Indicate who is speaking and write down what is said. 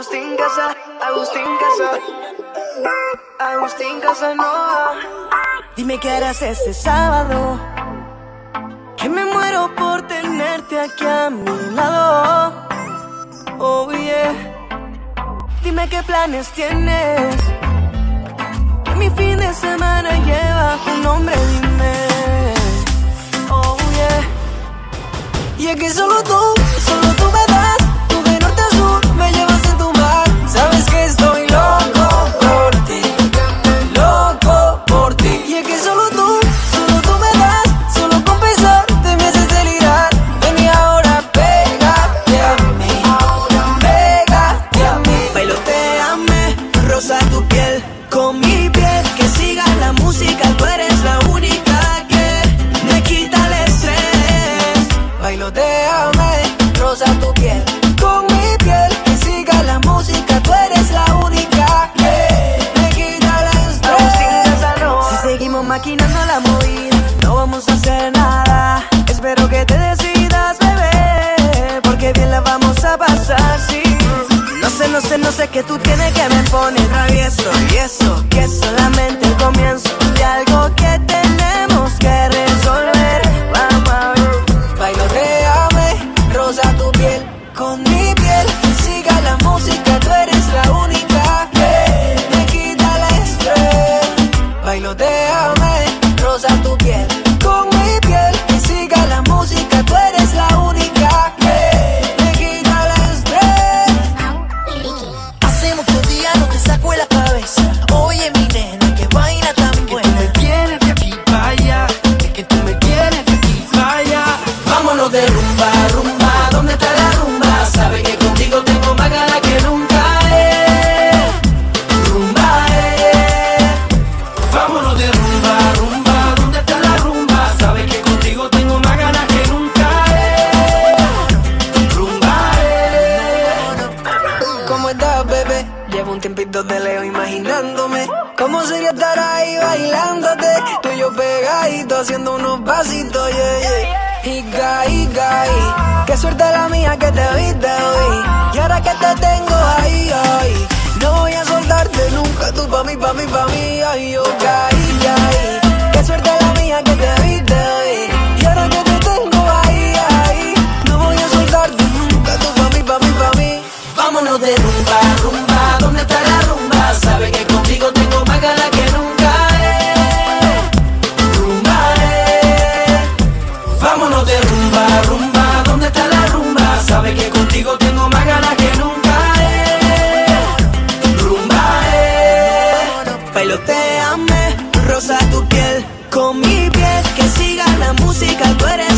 Speaker 1: Agustín Casa, Agustín Casa, Agustín Casanova.
Speaker 2: Dime qué harás este sábado. Que me muero por tenerte aquí a mi lado. Oh yeah. Dime qué planes tienes. Que mi fin de semana lleva tu nombre, rosa tu piel con mi piel. Que siga la música, tú eres la única que me quita el estrés. Si seguimos maquinando la movida, no vamos a hacer nada. Espero que te decidas, bebé, porque bien la vamos a pasar, sí. No sé, no sé, no sé qué tú tienes que me pone travieso saco de la cabeza. Oye, mi nena, que vaina tan buena.
Speaker 3: me tienes de aquí allá, es que tú me tienes de aquí allá. Vámonos de rumba, De
Speaker 2: leo imaginándome ¿Cómo sería estar ahí bailándote? Tú y yo pegaditos haciendo unos pasitos, yeah, yeah Y caí, caí Qué suerte la mía que te viste hoy Y ahora que te tengo ahí, ay No voy a soltarte nunca, tú pa' mí, pa' mí, pa' mí Ay, yo caí,
Speaker 3: eh.
Speaker 2: Bailoteame, rosa tu piel con mi piel, que siga la música, tú eres